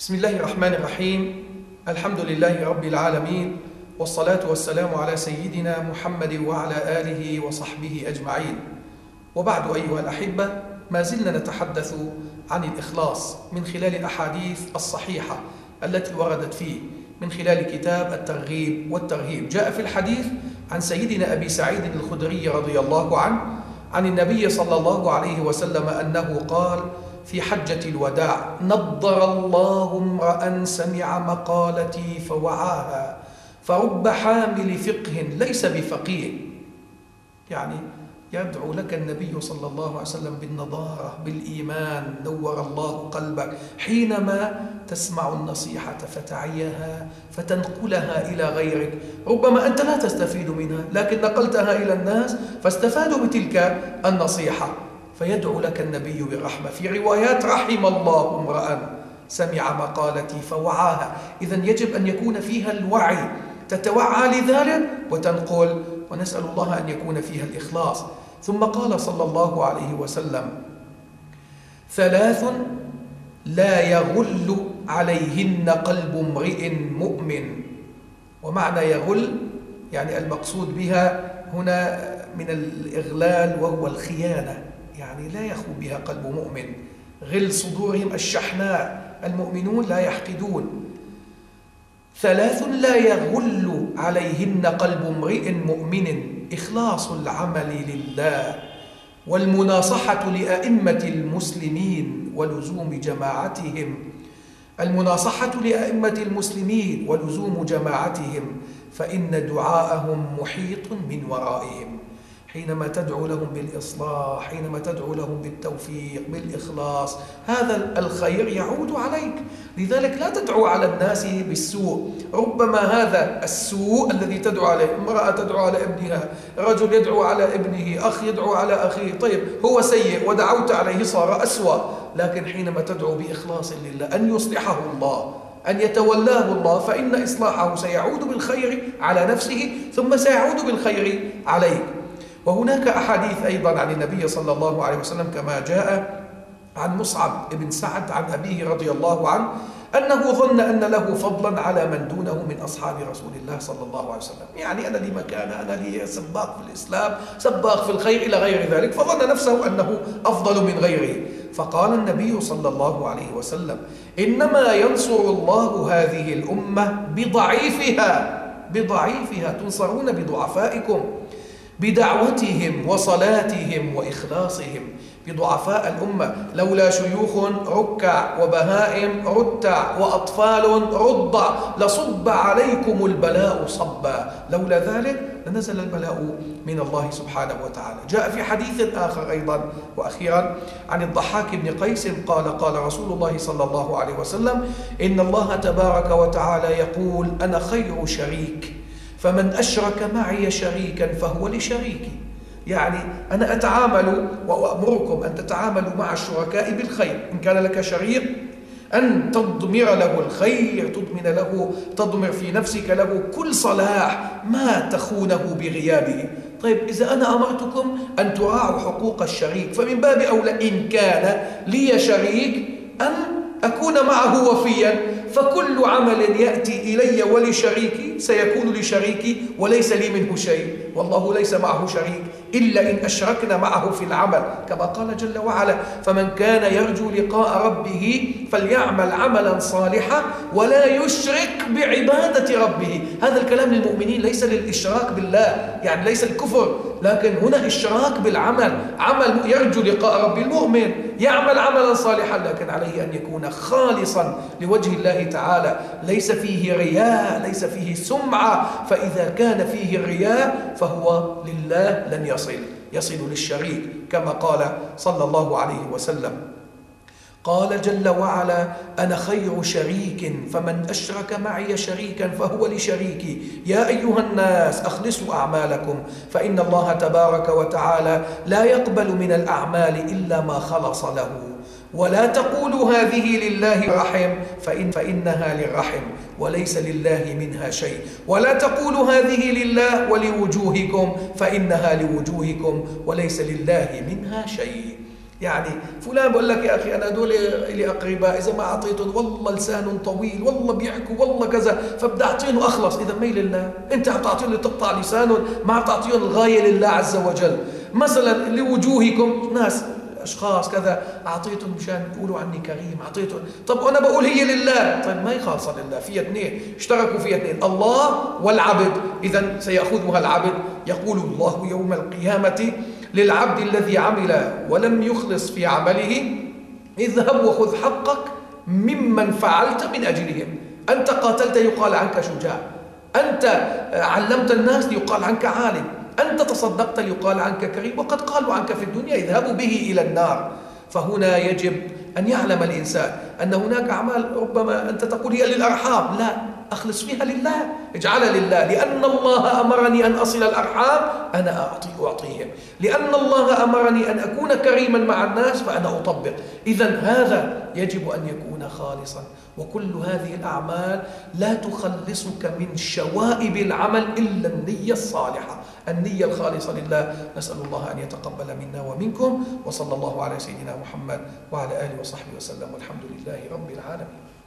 بسم الله الرحمن الرحيم الحمد لله رب العالمين والصلاة والسلام على سيدنا محمد وعلى آله وصحبه أجمعين وبعد أيها الأحبة ما زلنا نتحدث عن الإخلاص من خلال الأحاديث الصحيحة التي وردت فيه من خلال كتاب الترغيب والترهيب جاء في الحديث عن سيدنا أبي سعيد الخدري رضي الله عنه عن النبي صلى الله عليه وسلم أنه قال في حجة الوداع. نضر الله امرأ سمع مقالتي فوعاها. فرب حامل فقه ليس بفقيه. يعني يدعو لك النبي صلى الله عليه وسلم بالنضارة بالإيمان. نور الله قلبك. حينما تسمع النصيحة فتعيها فتنقلها إلى غيرك. ربما أنت لا تستفيد منها لكن نقلتها إلى الناس فاستفادوا بتلك النصيحة. فيدعو لك النبي بالرحمة في روايات رحم الله امرأ سمع مقالتي فوعاها. إذا يجب أن يكون فيها الوعي. تتوعى لذلك وتنقل. ونسأل الله أن يكون فيها الإخلاص. ثم قال صلى الله عليه وسلم ثلاث لا يغل عليهن قلب امرئ مؤمن. ومعنى يغل يعني المقصود بها هنا من الإغلال وهو الخيانة. يعني لا يخو بها قلب مؤمن. غل صدورهم الشحناء. المؤمنون لا يحقدون. ثلاث لا يغل عليهن قلب امرئ مؤمن. إخلاص العمل لله والمناصحة لأئمة المسلمين ولزوم جماعتهم. المناصحة لأئمة المسلمين ولزوم جماعتهم. فإن دعاءهم محيط من ورائهم. حينما تدعو لهم بالإصلاح حينما تدعو لهم بالتوفيق بالإخلاص هذا الخير يعود عليك. لذلك لا تدعو على الناس بالسوء. ربما هذا السوء الذي تدعو عليه امرأة تدعو على ابنها رجل يدعو على ابنه أخ يدعو على أخيه. طيب هو سيء ودعوت عليه صار أسوأ. لكن حينما تدعو بإخلاص لله أن يصلحه الله أن يتولاه الله فإن إصلاحه سيعود بالخير على نفسه ثم سيعود بالخير عليك. وهناك أحاديث أيضا عن النبي صلى الله عليه وسلم كما جاء عن مصعب بن سعد عن أبيه رضي الله عنه أنه ظن أن له فضلا على من دونه من أصحاب رسول الله صلى الله عليه وسلم. يعني أنا لي مكانة أنا لي سباق في الإسلام سباق في الخير إلى غير ذلك فظن نفسه أنه أفضل من غيره. فقال النبي صلى الله عليه وسلم إنما ينصر الله هذه الأمة بضعيفها بضعيفها تنصرون بضعفائكم. بدعوتهم وصلاتهم وإخلاصهم. بضعفاء الأمة. لولا شيوخ ركع وبهائم رتع وأطفال رضع لصب عليكم البلاء صبا. لولا ذلك لنزل البلاء من الله سبحانه وتعالى. جاء في حديث آخر أيضا وأخيرا عن الضحاك بن قيس قال قال رسول الله صلى الله عليه وسلم إن الله تبارك وتعالى يقول أنا خير شريك. فمن أشرك معي شريكا فهو لشريكي. يعني أنا أتعامل وأمركم أن تتعاملوا مع الشركاء بالخير. إن كان لك شريك أن تضمر له الخير تضمن له تضمر في نفسك له كل صلاح ما تخونه بغيابه. طيب إذا أنا أمرتكم أن تراعوا حقوق الشريك فمن باب أولى إن كان لي شريك أن أكون معه وفيا فكل عمل يأتي إلي ولشريكي سيكون لشريكي وليس لي منه شيء. والله ليس معه شريك إلا إن أشركنا معه في العمل كما قال جل وعلا فمن كان يرجو لقاء ربه فليعمل عملا صالحا ولا يشرك بعبادة ربه. هذا الكلام للمؤمنين ليس للإشراك بالله يعني ليس الكفر لكن هنا إشراك بالعمل عمل يرجو لقاء رب المؤمن يعمل عملا صالحا لكن عليه أن يكون خالصا لوجه الله تعالى. ليس فيه رياء ليس فيه سمعة فإذا كان فيه رياء فهو لله لن يصل يصل للشريك كما قال صلى الله عليه وسلم. قال جل وعلا أنا خير شريك فمن أشرك معي شريكا فهو لشريكي. يا أيها الناس أخلصوا أعمالكم فإن الله تبارك وتعالى لا يقبل من الأعمال إلا ما خلص له. ولا تقولوا هذه لله رحم فإن فإنها للرحم وليس لله منها شيء. ولا تقولوا هذه لله ولوجوهكم فإنها لوجوهكم وليس لله منها شيء. يعني فلان بقول لك يا أخي أنا هدول لي أقرباء إذا ما أعطيتهم والله لسانهم طويل والله بيحكوا والله كذا فبدي أعطيهم أخلص. إذا ما لله أنت عم تعطيهم لتقطع لسانهم ما عم تعطيهم الغايه لله عز وجل. مثلا لوجوهكم ناس أشخاص كذا أعطيتهم مشان يقولوا عني كريم أعطيتهم. طب أنا بقول هي لله. طيب ما هي خالصة لله فيها اثنين. اشتركوا فيها اثنين. الله والعبد. اذا سيأخذها العبد. يقول الله يوم القيامة للعبد الذي عمل ولم يخلص في عمله اذهب وخذ حقك ممن فعلت من أجلهم. أنت قاتلت يقال عنك شجاع. أنت علمت الناس يقال عنك عالم. أنت تصدقت ليقال عنك كريم. وقد قالوا عنك في الدنيا اذهبوا به إلى النار. فهنا يجب أن يعلم الإنسان أن هناك أعمال ربما أنت تقول هي للأرحام. لا أخلص فيها لله. اجعلها لله. لأن الله أمرني أن أصل الأرحام أنا أعطي أعطيهم. لأن الله أمرني أن أكون كريما مع الناس فأنا أطبق. إذا هذا يجب أن يكون خالصا. وكل هذه الأعمال لا تخلصك من شوائب العمل إلا النية الصالحة. النية الخالصة لله. نسأل الله أن يتقبل منا ومنكم. وصلى الله على سيدنا محمد وعلى آله وصحبه وسلم. والحمد لله رب العالمين.